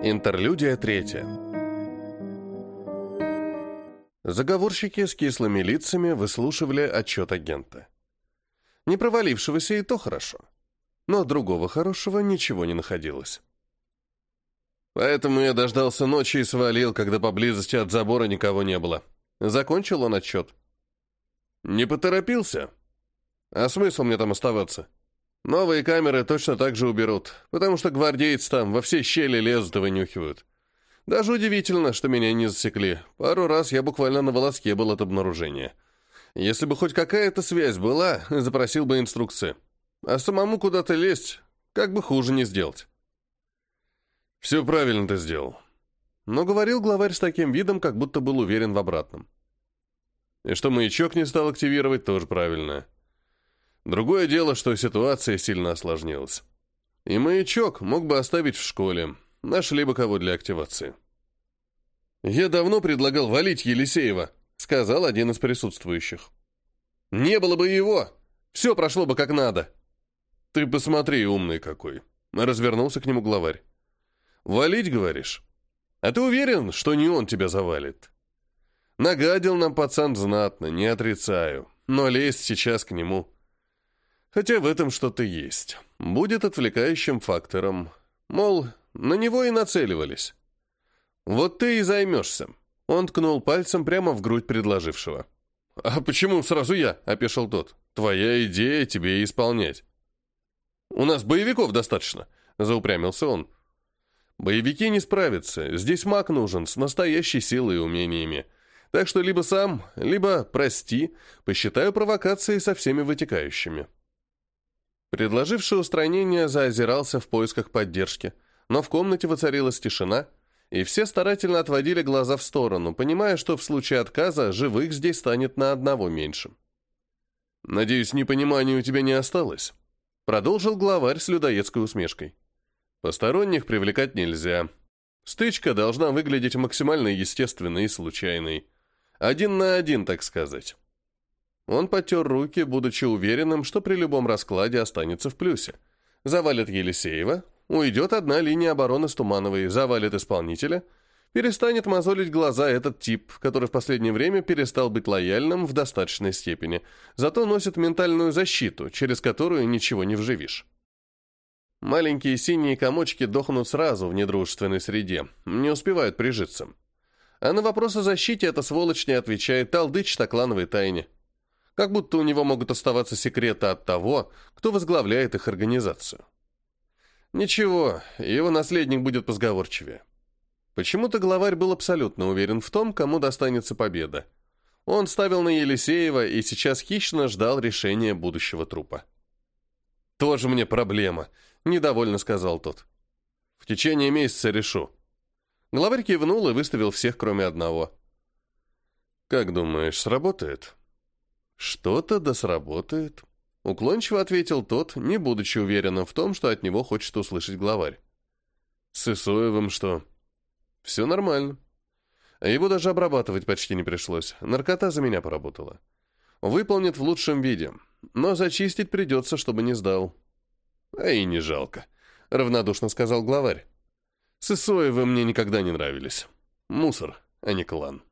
Интерлюдия третья. Заговорщики с кислыми лицами выслушивали отчет агента. Не провалившегося и то хорошо. Но другого хорошего ничего не находилось. Поэтому я дождался ночи и свалил, когда поблизости от забора никого не было. Закончил он отчет. Не поторопился. А смысл мне там оставаться? Новые камеры точно так же уберут, потому что гвардейцы там во все щели лезут и вынюхивают. Даже удивительно, что меня не засекли. Пару раз я буквально на волоске был от обнаружения. Если бы хоть какая-то связь была, запросил бы инструкции. А самому куда-то лезть, как бы хуже не сделать. Все правильно ты сделал. Но говорил главарь с таким видом, как будто был уверен в обратном. И что маячок не стал активировать, тоже правильно. Другое дело, что ситуация сильно осложнилась. И маячок мог бы оставить в школе. Нашли бы кого для активации. «Я давно предлагал валить Елисеева», — сказал один из присутствующих. «Не было бы его! Все прошло бы как надо!» «Ты посмотри, умный какой!» — развернулся к нему главарь. «Валить, говоришь? А ты уверен, что не он тебя завалит?» Нагадил нам пацан знатно, не отрицаю, но лезть сейчас к нему Хотя в этом что-то есть. Будет отвлекающим фактором. Мол, на него и нацеливались. Вот ты и займешься. Он ткнул пальцем прямо в грудь предложившего. «А почему сразу я?» – опешил тот. «Твоя идея тебе исполнять». «У нас боевиков достаточно», – заупрямился он. «Боевики не справятся. Здесь маг нужен, с настоящей силой и умениями. Так что либо сам, либо, прости, посчитаю провокацией со всеми вытекающими». Предложивший устранение заозирался в поисках поддержки, но в комнате воцарилась тишина, и все старательно отводили глаза в сторону, понимая, что в случае отказа живых здесь станет на одного меньше. «Надеюсь, непонимания у тебя не осталось?» Продолжил главарь с людоедской усмешкой. «Посторонних привлекать нельзя. Стычка должна выглядеть максимально естественной и случайной. Один на один, так сказать». Он потер руки, будучи уверенным, что при любом раскладе останется в плюсе. Завалит Елисеева, уйдет одна линия обороны с Тумановой, завалит исполнителя, перестанет мозолить глаза этот тип, который в последнее время перестал быть лояльным в достаточной степени, зато носит ментальную защиту, через которую ничего не вживишь. Маленькие синие комочки дохнут сразу в недружественной среде, не успевают прижиться. А на вопрос о защите эта сволочь не отвечает, толдычит о клановой тайне. Как будто у него могут оставаться секреты от того, кто возглавляет их организацию. Ничего, его наследник будет позговорчивее. Почему-то главарь был абсолютно уверен в том, кому достанется победа. Он ставил на Елисеева и сейчас хищно ждал решения будущего трупа. «Тоже мне проблема», — недовольно сказал тот. «В течение месяца решу». Главарь кивнул и выставил всех, кроме одного. «Как думаешь, сработает?» «Что-то да сработает», — уклончиво ответил тот, не будучи уверенным в том, что от него хочет услышать главарь. «С Исоевым что?» «Все нормально. Его даже обрабатывать почти не пришлось. Наркота за меня поработала. Выполнит в лучшем виде, но зачистить придется, чтобы не сдал». «А и не жалко», — равнодушно сказал главарь. «С Исоевым мне никогда не нравились. Мусор, а не клан».